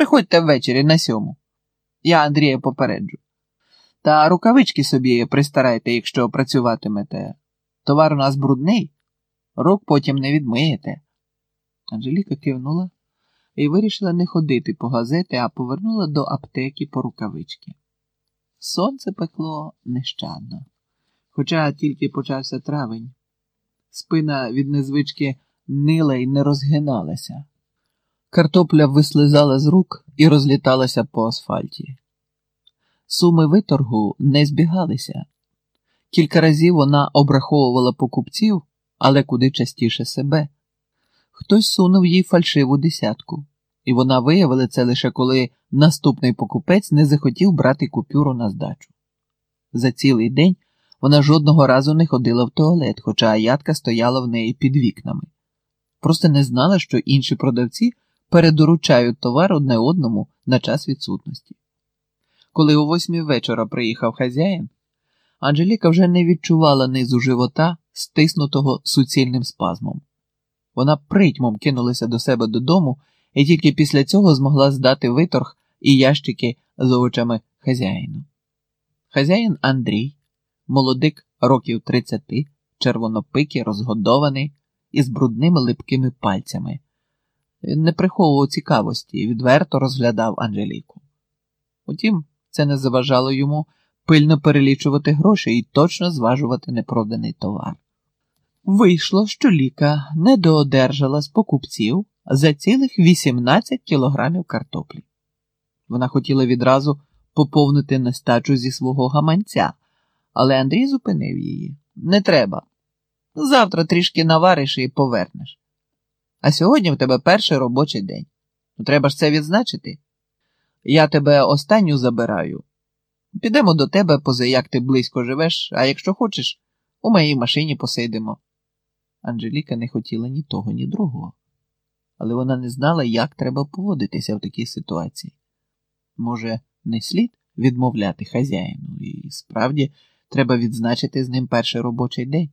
Приходьте ввечері на сьому. Я Андрія попереджу. Та рукавички собі пристарайте, якщо працюватимете. Товар у нас брудний, рук потім не відмиєте. Анжеліка кивнула і вирішила не ходити по газети, а повернула до аптеки по рукавички. Сонце пекло нещадно, хоча тільки почався травень. Спина від незвички нила й не розгиналася. Картопля вислизала з рук і розліталася по асфальті. Суми виторгу не збігалися. Кілька разів вона обраховувала покупців, але куди частіше себе. Хтось сунув їй фальшиву десятку, і вона виявила це лише коли наступний покупець не захотів брати купюру на здачу. За цілий день вона жодного разу не ходила в туалет, хоча ядка стояла в неї під вікнами. Просто не знала, що інші продавці передоручають товар одне одному на час відсутності. Коли о восьмій вечора приїхав хазяїн, Анжеліка вже не відчувала низу живота, стиснутого суцільним спазмом. Вона притьмом кинулася до себе додому і тільки після цього змогла здати виторг і ящики з овочами хазяїну. Хазяїн Андрій, молодик років тридцяти, червонопикий, розгодований, із брудними липкими пальцями. Він не приховував цікавості і відверто розглядав Анжеліку. Утім, це не заважало йому пильно перелічувати гроші і точно зважувати непроданий товар. Вийшло, що ліка недоодержала з покупців за цілих 18 кілограмів картоплі. Вона хотіла відразу поповнити нестачу зі свого гаманця, але Андрій зупинив її. Не треба. Завтра трішки навариш і повернеш. А сьогодні в тебе перший робочий день. Ну, треба ж це відзначити. Я тебе останню забираю. Підемо до тебе, позаяк ти близько живеш, а якщо хочеш, у моїй машині посидимо. Анжеліка не хотіла ні того, ні другого, але вона не знала, як треба поводитися в такій ситуації. Може, не слід відмовляти хазяїну, і справді треба відзначити з ним перший робочий день.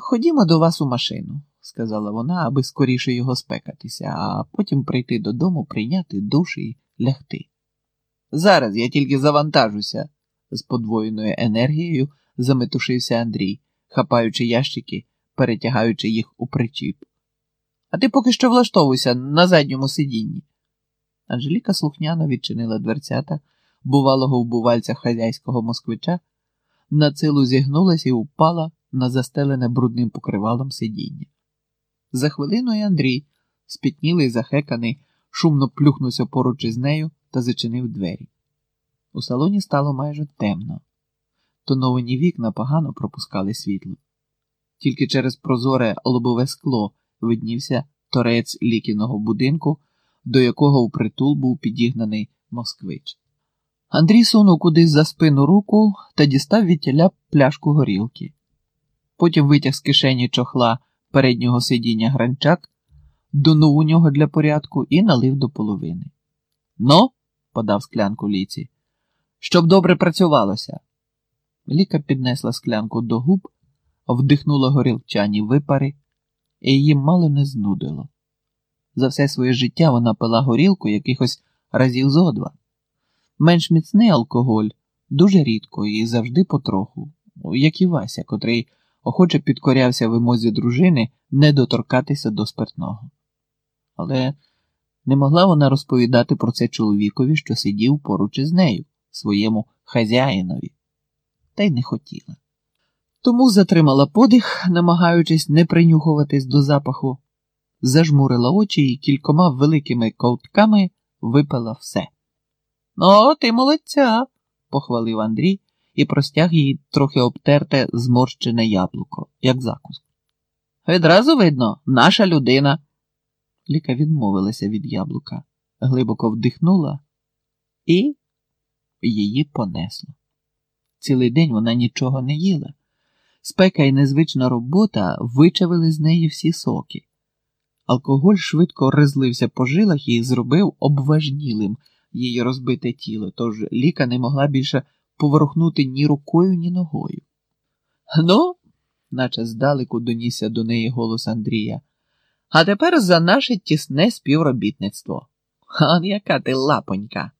Ходімо до вас у машину, сказала вона, аби скоріше його спекатися, а потім прийти додому, прийняти душ і лягти. Зараз я тільки завантажуся, з подвоєною енергією заметушився Андрій, хапаючи ящики, перетягаючи їх у причіп. А ти поки що влаштовуйся на задньому сидінні. Анжеліка слухняно відчинила дверцята бувалого вбувальця хазяйського москвича, на цилу зігнулась і упала на застелене брудним покривалом сидіння. За хвилиною Андрій, спітнілий, захеканий, шумно плюхнувся поруч із нею та зачинив двері. У салоні стало майже темно. Тоновані вікна погано пропускали світло. Тільки через прозоре лобове скло виднівся торець лікіного будинку, до якого впритул був підігнаний москвич. Андрій сунув кудись за спину руку та дістав від тіля пляшку горілки. Потім витяг з кишені чохла переднього сидіння гранчак, дунув у нього для порядку і налив до половини. Ну, подав склянку ліці, щоб добре працювалося. Ліка піднесла склянку до губ, вдихнула горілчані випари, і її мало не знудило. За все своє життя вона пила горілку якихось разів зо два. Менш міцний алкоголь дуже рідко і завжди потроху, як і Вася, котрий охоче підкорявся вимозі дружини не доторкатися до спиртного. Але не могла вона розповідати про це чоловікові, що сидів поруч із нею, своєму хазяїнові, та й не хотіла. Тому затримала подих, намагаючись не принюхуватись до запаху, зажмурила очі і кількома великими ковтками випила все. Ну, ти молодця, похвалив Андрій і простяг їй трохи обтерте зморщене яблуко, як закуск. Відразу видно, наша людина. Ліка відмовилася від яблука, глибоко вдихнула і її понесло. Цілий день вона нічого не їла. Спека і незвична робота вичавили з неї всі соки. Алкоголь швидко розлився по жилах і зробив обважнілим її розбите тіло, тож ліка не могла більше поворухнути ні рукою, ні ногою. Ну, наче здалеку донісся до неї голос Андрія. А тепер за наше тісне співробітництво. А яка ти лапонька.